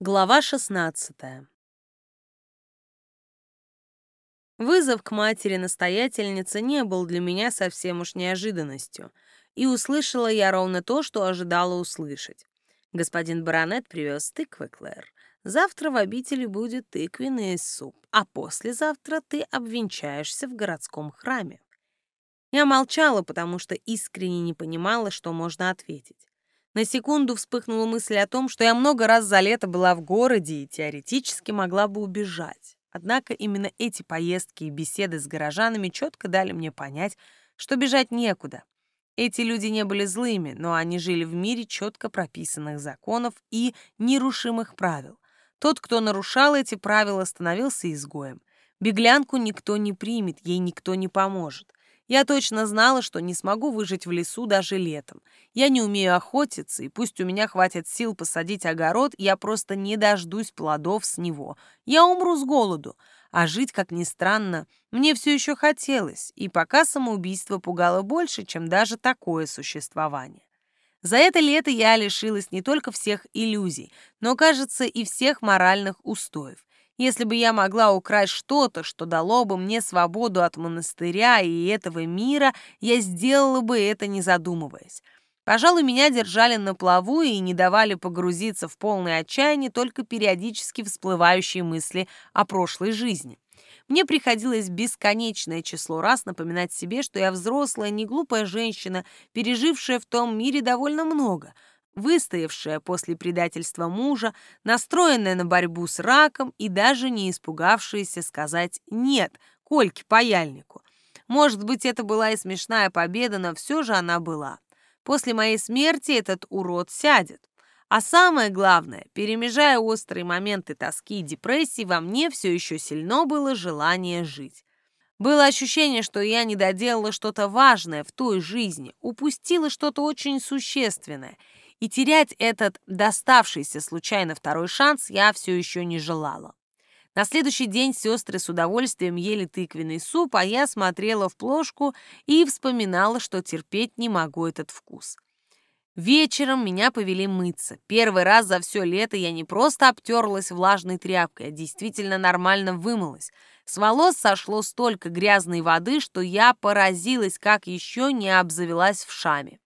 Глава 16 Вызов к матери-настоятельнице не был для меня совсем уж неожиданностью, и услышала я ровно то, что ожидала услышать. Господин баронет привез тыквы, Клэр. Завтра в обители будет тыквенный суп, а послезавтра ты обвенчаешься в городском храме. Я молчала, потому что искренне не понимала, что можно ответить. На секунду вспыхнула мысль о том, что я много раз за лето была в городе и теоретически могла бы убежать. Однако именно эти поездки и беседы с горожанами четко дали мне понять, что бежать некуда. Эти люди не были злыми, но они жили в мире четко прописанных законов и нерушимых правил. Тот, кто нарушал эти правила, становился изгоем. Беглянку никто не примет, ей никто не поможет. Я точно знала, что не смогу выжить в лесу даже летом. Я не умею охотиться, и пусть у меня хватит сил посадить огород, я просто не дождусь плодов с него. Я умру с голоду. А жить, как ни странно, мне все еще хотелось, и пока самоубийство пугало больше, чем даже такое существование. За это лето я лишилась не только всех иллюзий, но, кажется, и всех моральных устоев. Если бы я могла украсть что-то, что дало бы мне свободу от монастыря и этого мира, я сделала бы это, не задумываясь. Пожалуй, меня держали на плаву и не давали погрузиться в полное отчаяние только периодически всплывающие мысли о прошлой жизни. Мне приходилось бесконечное число раз напоминать себе, что я взрослая, не глупая женщина, пережившая в том мире довольно много — выстоявшая после предательства мужа, настроенная на борьбу с раком и даже не испугавшаяся сказать «нет» Кольке паяльнику. Может быть, это была и смешная победа, но все же она была. После моей смерти этот урод сядет. А самое главное, перемежая острые моменты тоски и депрессии, во мне все еще сильно было желание жить. Было ощущение, что я не доделала что-то важное в той жизни, упустила что-то очень существенное — и терять этот доставшийся случайно второй шанс я все еще не желала. На следующий день сестры с удовольствием ели тыквенный суп, а я смотрела в плошку и вспоминала, что терпеть не могу этот вкус. Вечером меня повели мыться. Первый раз за все лето я не просто обтерлась влажной тряпкой, а действительно нормально вымылась. С волос сошло столько грязной воды, что я поразилась, как еще не обзавелась в шаме.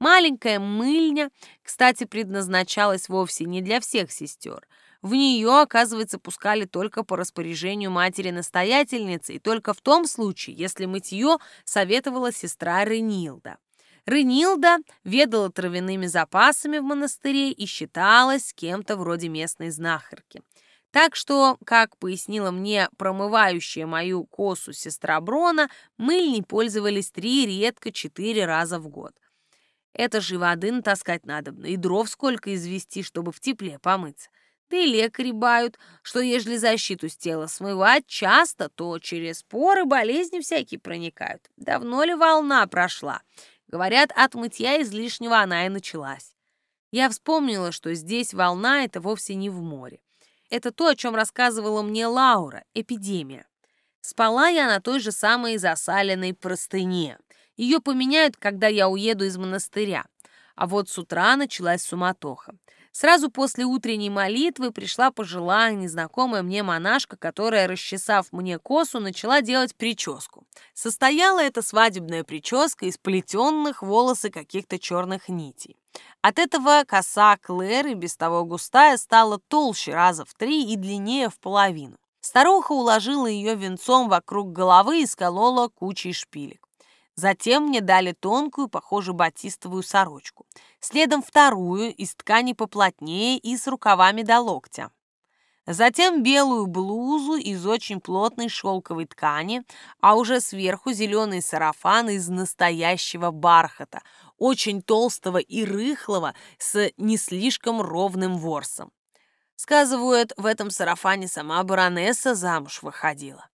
Маленькая мыльня, кстати, предназначалась вовсе не для всех сестер. В нее, оказывается, пускали только по распоряжению матери-настоятельницы и только в том случае, если мытье советовала сестра Ренилда. Ренилда ведала травяными запасами в монастыре и считалась кем-то вроде местной знахарки. Так что, как пояснила мне промывающая мою косу сестра Брона, мыльни пользовались три, редко четыре раза в год. Это же воды натаскать надо, и дров сколько извести, чтобы в тепле помыться. Да и лекари бают, что ежели защиту с тела смывать часто, то через поры болезни всякие проникают. Давно ли волна прошла? Говорят, от мытья излишнего она и началась. Я вспомнила, что здесь волна — это вовсе не в море. Это то, о чем рассказывала мне Лаура, эпидемия. Спала я на той же самой засаленной простыне. Ее поменяют, когда я уеду из монастыря. А вот с утра началась суматоха. Сразу после утренней молитвы пришла пожилая, незнакомая мне монашка, которая, расчесав мне косу, начала делать прическу. Состояла эта свадебная прическа из плетенных волосы каких-то черных нитей. От этого коса Клэр без того густая стала толще раза в три и длиннее в половину. Старуха уложила ее венцом вокруг головы и сколола кучей шпилек. Затем мне дали тонкую, похожую батистовую сорочку. Следом вторую, из ткани поплотнее и с рукавами до локтя. Затем белую блузу из очень плотной шелковой ткани, а уже сверху зеленый сарафан из настоящего бархата, очень толстого и рыхлого, с не слишком ровным ворсом. Сказывают, в этом сарафане сама баронесса замуж выходила.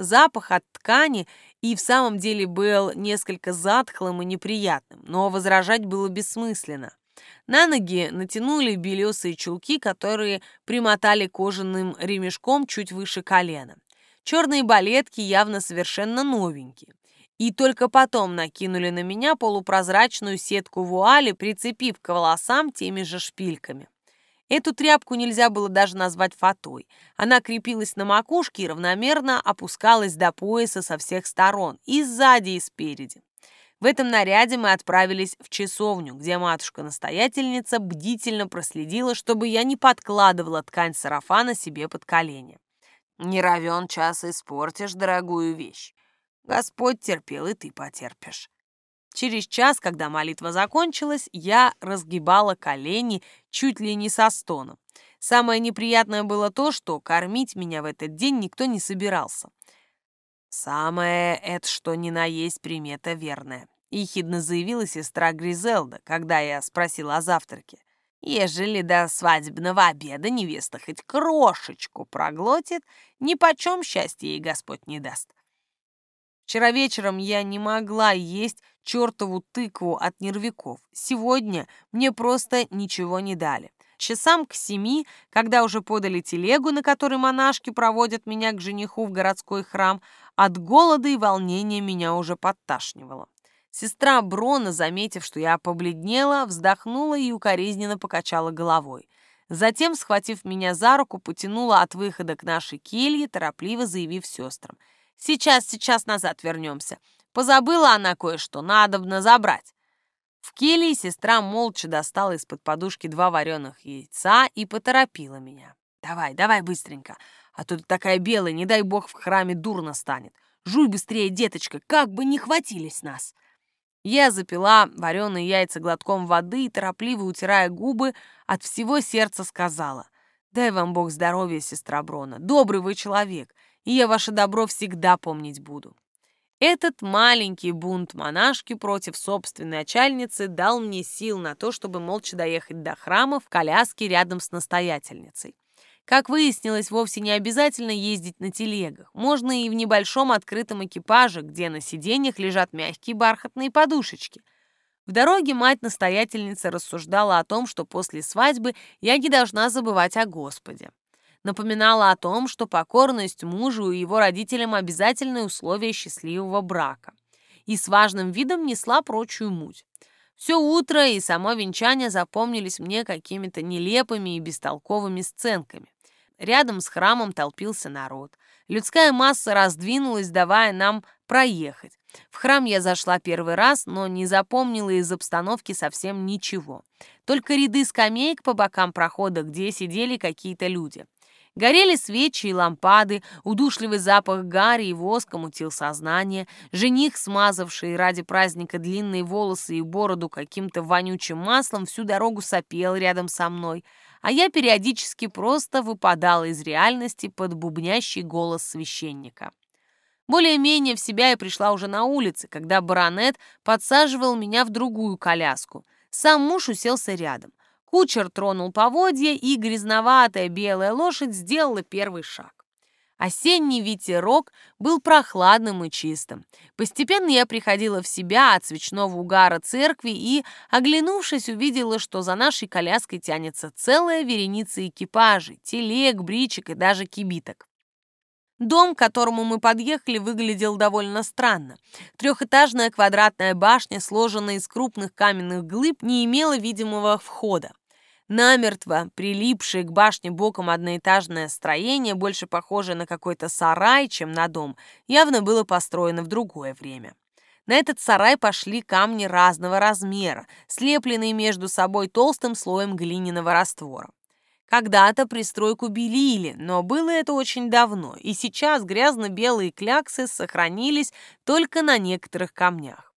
Запах от ткани и в самом деле был несколько затхлым и неприятным, но возражать было бессмысленно. На ноги натянули белесые чулки, которые примотали кожаным ремешком чуть выше колена. Черные балетки явно совершенно новенькие. И только потом накинули на меня полупрозрачную сетку вуали, прицепив к волосам теми же шпильками. Эту тряпку нельзя было даже назвать фатой. Она крепилась на макушке и равномерно опускалась до пояса со всех сторон, и сзади, и спереди. В этом наряде мы отправились в часовню, где матушка-настоятельница бдительно проследила, чтобы я не подкладывала ткань сарафана себе под колени. Не равен час испортишь дорогую вещь. Господь терпел, и ты потерпишь. Через час, когда молитва закончилась, я разгибала колени чуть ли не со стоном. Самое неприятное было то, что кормить меня в этот день никто не собирался. «Самое это, что ни на есть примета верная», — ехидно заявила сестра Гризелда, когда я спросила о завтраке. «Ежели до свадебного обеда невеста хоть крошечку проглотит, ни почем счастья ей Господь не даст». Вчера вечером я не могла есть чертову тыкву от нервиков. Сегодня мне просто ничего не дали. Часам к семи, когда уже подали телегу, на которой монашки проводят меня к жениху в городской храм, от голода и волнения меня уже подташнивало. Сестра Брона, заметив, что я побледнела, вздохнула и укоризненно покачала головой. Затем, схватив меня за руку, потянула от выхода к нашей келье, торопливо заявив сестрам. «Сейчас, сейчас назад вернемся. Позабыла она кое-что, надобно забрать». В келье сестра молча достала из-под подушки два вареных яйца и поторопила меня. «Давай, давай быстренько, а то ты такая белая, не дай бог в храме дурно станет. Жуй быстрее, деточка, как бы не хватились нас!» Я запила вареные яйца глотком воды и, торопливо утирая губы, от всего сердца сказала. «Дай вам Бог здоровья, сестра Брона, добрый вы человек, и я ваше добро всегда помнить буду». Этот маленький бунт монашки против собственной начальницы дал мне сил на то, чтобы молча доехать до храма в коляске рядом с настоятельницей. Как выяснилось, вовсе не обязательно ездить на телегах. Можно и в небольшом открытом экипаже, где на сиденьях лежат мягкие бархатные подушечки. В дороге мать-настоятельница рассуждала о том, что после свадьбы я не должна забывать о Господе напоминала о том, что покорность мужу и его родителям обязательное условие счастливого брака. И с важным видом несла прочую муть. Все утро и само венчание запомнились мне какими-то нелепыми и бестолковыми сценками. Рядом с храмом толпился народ. Людская масса раздвинулась, давая нам проехать. В храм я зашла первый раз, но не запомнила из обстановки совсем ничего. Только ряды скамеек по бокам прохода, где сидели какие-то люди. Горели свечи и лампады, удушливый запах гари и воска мутил сознание, жених, смазавший ради праздника длинные волосы и бороду каким-то вонючим маслом, всю дорогу сопел рядом со мной, а я периодически просто выпадала из реальности под бубнящий голос священника. Более-менее в себя я пришла уже на улице, когда баронет подсаживал меня в другую коляску. Сам муж уселся рядом. Кучер тронул поводья, и грязноватая белая лошадь сделала первый шаг. Осенний ветерок был прохладным и чистым. Постепенно я приходила в себя от свечного угара церкви и, оглянувшись, увидела, что за нашей коляской тянется целая вереница экипажей, телег, бричек и даже кибиток. Дом, к которому мы подъехали, выглядел довольно странно. Трехэтажная квадратная башня, сложенная из крупных каменных глыб, не имела видимого входа. Намертво прилипшее к башне боком одноэтажное строение, больше похожее на какой-то сарай, чем на дом, явно было построено в другое время. На этот сарай пошли камни разного размера, слепленные между собой толстым слоем глиняного раствора. Когда-то пристройку белили, но было это очень давно, и сейчас грязно-белые кляксы сохранились только на некоторых камнях.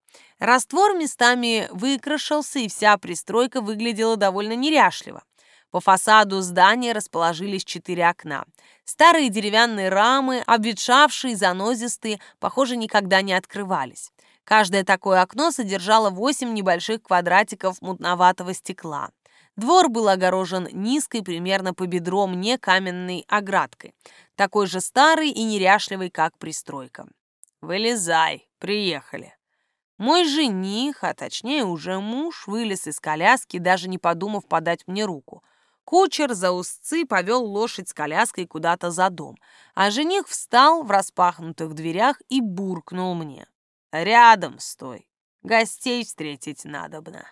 Раствор местами выкрашился, и вся пристройка выглядела довольно неряшливо. По фасаду здания расположились четыре окна. Старые деревянные рамы, обветшавшие, занозистые, похоже, никогда не открывались. Каждое такое окно содержало восемь небольших квадратиков мутноватого стекла. Двор был огорожен низкой, примерно по бедро мне каменной оградкой, такой же старый и неряшливый, как пристройка. «Вылезай, приехали», мой жених, а точнее уже муж, вылез из коляски, даже не подумав подать мне руку. Кучер за узцы повел лошадь с коляской куда-то за дом, а жених встал в распахнутых дверях и буркнул мне. «Рядом стой, гостей встретить надобно».